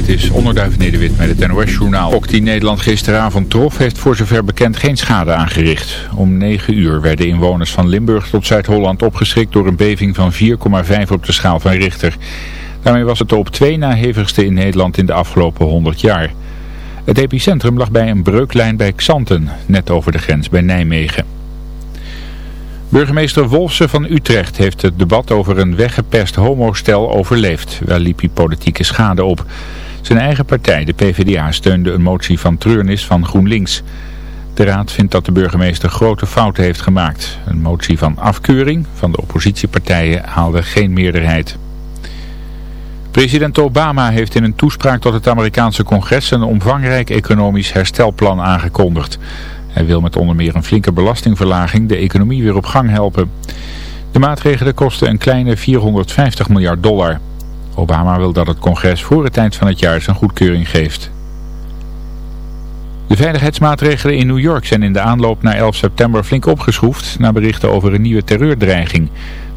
Dit is Onderduif Nederwit met het NOS-journaal. Ook die Nederland gisteravond trof heeft voor zover bekend geen schade aangericht. Om 9 uur werden inwoners van Limburg tot Zuid-Holland opgeschrikt door een beving van 4,5 op de schaal van Richter. Daarmee was het de op twee na hevigste in Nederland in de afgelopen 100 jaar. Het epicentrum lag bij een breuklijn bij Xanten, net over de grens bij Nijmegen. Burgemeester Wolfsen van Utrecht heeft het debat over een weggepest homostel overleefd. Wel liep hij politieke schade op. Zijn eigen partij, de PvdA, steunde een motie van treurnis van GroenLinks. De raad vindt dat de burgemeester grote fouten heeft gemaakt. Een motie van afkeuring van de oppositiepartijen haalde geen meerderheid. President Obama heeft in een toespraak tot het Amerikaanse congres een omvangrijk economisch herstelplan aangekondigd. Hij wil met onder meer een flinke belastingverlaging de economie weer op gang helpen. De maatregelen kosten een kleine 450 miljard dollar. Obama wil dat het congres voor het eind van het jaar zijn goedkeuring geeft. De veiligheidsmaatregelen in New York zijn in de aanloop naar 11 september flink opgeschroefd na berichten over een nieuwe terreurdreiging.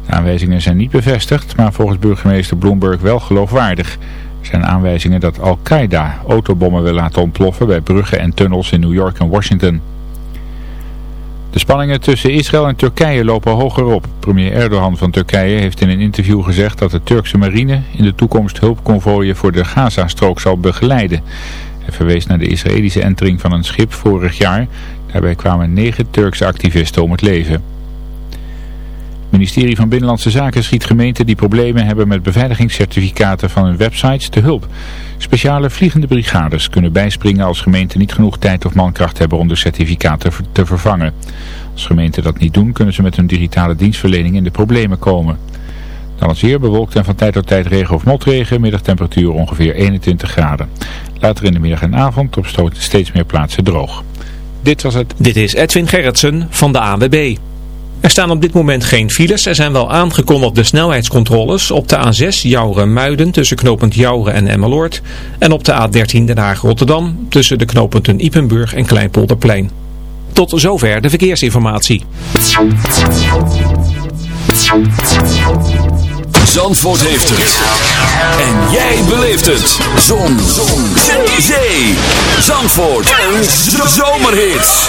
De aanwijzingen zijn niet bevestigd, maar volgens burgemeester Bloomberg wel geloofwaardig. Er zijn aanwijzingen dat Al-Qaeda autobommen wil laten ontploffen bij bruggen en tunnels in New York en Washington. De spanningen tussen Israël en Turkije lopen hoger op. Premier Erdogan van Turkije heeft in een interview gezegd dat de Turkse marine in de toekomst hulpconvooien voor de Gazastrook zal begeleiden. Hij verwees naar de Israëlische entering van een schip vorig jaar. Daarbij kwamen negen Turkse activisten om het leven. Ministerie van Binnenlandse Zaken schiet gemeenten die problemen hebben met beveiligingscertificaten van hun websites te hulp. Speciale vliegende brigades kunnen bijspringen als gemeenten niet genoeg tijd of mankracht hebben om de certificaten te vervangen. Als gemeenten dat niet doen kunnen ze met hun digitale dienstverlening in de problemen komen. Dan is weer bewolkt en van tijd tot tijd regen of motregen, middagtemperatuur ongeveer 21 graden. Later in de middag en avond op steeds meer plaatsen droog. Dit was het. Dit is Edwin Gerritsen van de ANWB. Er staan op dit moment geen files. Er zijn wel aangekondigde snelheidscontroles op de A6 Jouren-Muiden tussen knooppunt Jouren en Emmeloord. En op de A13 Den Haag-Rotterdam tussen de knooppunten Ipenburg en Kleinpolderplein. Tot zover de verkeersinformatie. Zandvoort heeft het. En jij beleeft het. Zon. Zon. Zee. Zandvoort. Een zomerhit.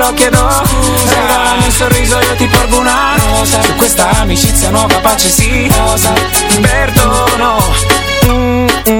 però chiedo Scusa, regala il mio sorriso io ti porgo una rosa. Su questa amicizia nuova pace sì. Rosa, perdono. Mm, mm,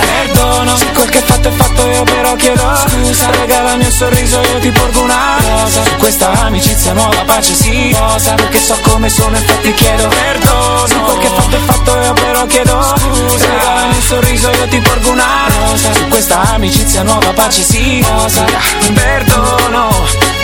Perdono. Se quel che fatto è fatto io però chiedo Scusa. Regala il mio sorriso io ti porgo una rosa. Su questa amicizia nuova pace sì Rosa. Perché so come sono infatti chiedo Perdono. Se quel che fatto è fatto io però chiedo Scusa. Regala il mio sorriso io ti porgo una rosa. Su questa amicizia nuova pace sì Rosa. Perdono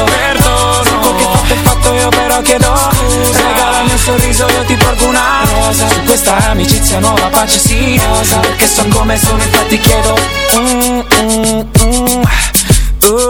perdono Se quel che fatto è fatto io però chiedo Scusa. Regala il mio sorriso io ti porgo una rosa. Su questa amicizia nuova pace sì. Rosa. Perché so come sono infatti chiedo. Mm, mm, mm. Oh,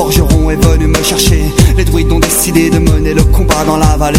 forgeron est venu me chercher. Les druides ont décidé de mener le combat dans la vallée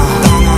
Ghana.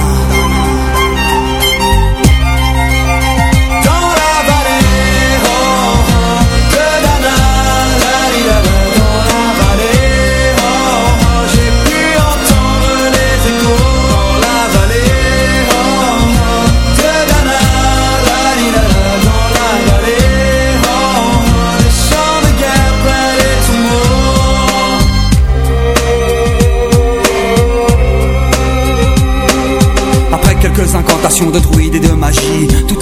De druides et de magie. Tout